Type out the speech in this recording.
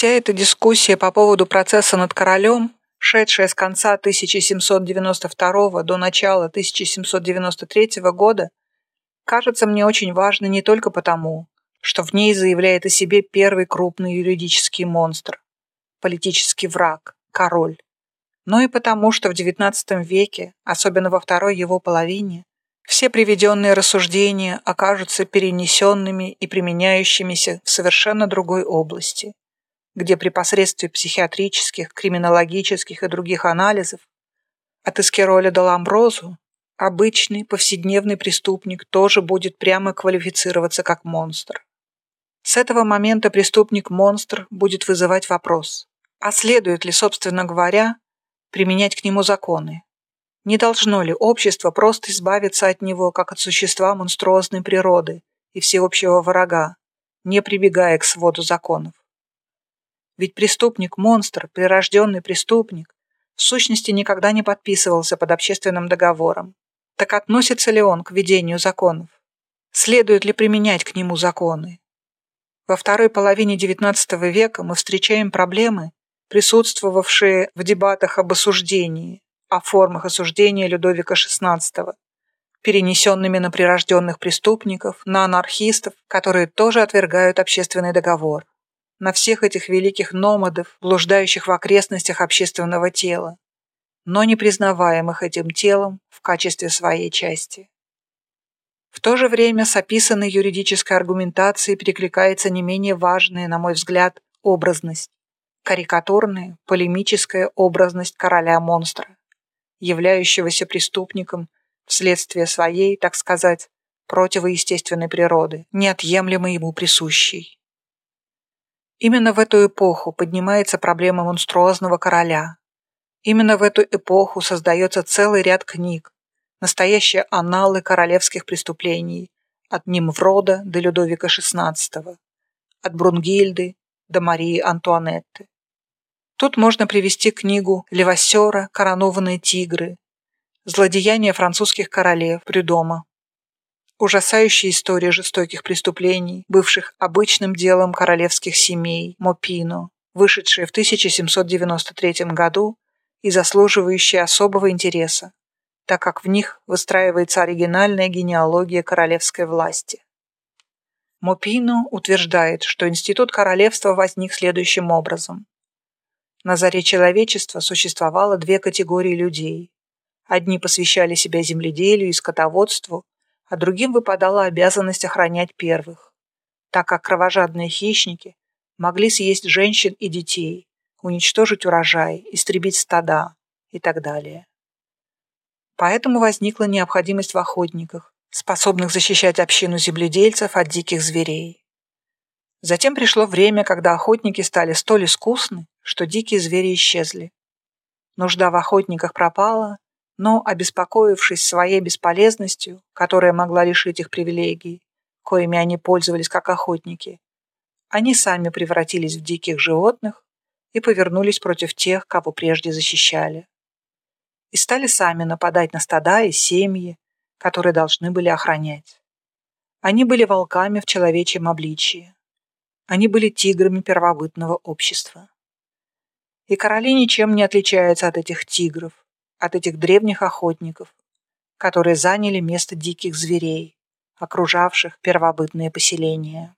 Вся эта дискуссия по поводу процесса над королем, шедшая с конца 1792 до начала 1793 года, кажется мне очень важной не только потому, что в ней заявляет о себе первый крупный юридический монстр, политический враг, король, но и потому, что в XIX веке, особенно во второй его половине, все приведенные рассуждения окажутся перенесенными и применяющимися в совершенно другой области, где при посредстве психиатрических, криминологических и других анализов от Эскероля до Ламброзу обычный повседневный преступник тоже будет прямо квалифицироваться как монстр. С этого момента преступник-монстр будет вызывать вопрос, а следует ли, собственно говоря, применять к нему законы? Не должно ли общество просто избавиться от него, как от существа монструозной природы и всеобщего врага, не прибегая к своду законов? Ведь преступник-монстр, прирожденный преступник, в сущности никогда не подписывался под общественным договором. Так относится ли он к ведению законов? Следует ли применять к нему законы? Во второй половине XIX века мы встречаем проблемы, присутствовавшие в дебатах об осуждении, о формах осуждения Людовика XVI, перенесенными на прирожденных преступников, на анархистов, которые тоже отвергают общественный договор, на всех этих великих номадов, блуждающих в окрестностях общественного тела, но не признаваемых этим телом в качестве своей части. В то же время с описанной юридической аргументацией перекликается не менее важная, на мой взгляд, образность, карикатурная, полемическая образность короля-монстра, являющегося преступником вследствие своей, так сказать, противоестественной природы, неотъемлемо ему присущей. Именно в эту эпоху поднимается проблема монструозного короля. Именно в эту эпоху создается целый ряд книг, настоящие аналы королевских преступлений, от Нимврода до Людовика XVI, от Брунгильды до Марии Антуанетты. Тут можно привести книгу Левассера «Коронованные тигры», «Злодеяния французских королев» Прюдома, ужасающая история жестоких преступлений, бывших обычным делом королевских семей Мопино, вышедшая в 1793 году и заслуживающая особого интереса, так как в них выстраивается оригинальная генеалогия королевской власти. Мопино утверждает, что институт королевства возник следующим образом. На заре человечества существовало две категории людей. Одни посвящали себя земледелию и скотоводству, а другим выпадала обязанность охранять первых, так как кровожадные хищники могли съесть женщин и детей, уничтожить урожай, истребить стада и так далее. Поэтому возникла необходимость в охотниках, способных защищать общину земледельцев от диких зверей. Затем пришло время, когда охотники стали столь искусны, что дикие звери исчезли. Нужда в охотниках пропала, но, обеспокоившись своей бесполезностью, которая могла лишить их привилегий, коими они пользовались как охотники, они сами превратились в диких животных и повернулись против тех, кого прежде защищали. И стали сами нападать на стада и семьи, которые должны были охранять. Они были волками в человечьем обличии. Они были тиграми первобытного общества. И короли ничем не отличаются от этих тигров, от этих древних охотников, которые заняли место диких зверей, окружавших первобытные поселения.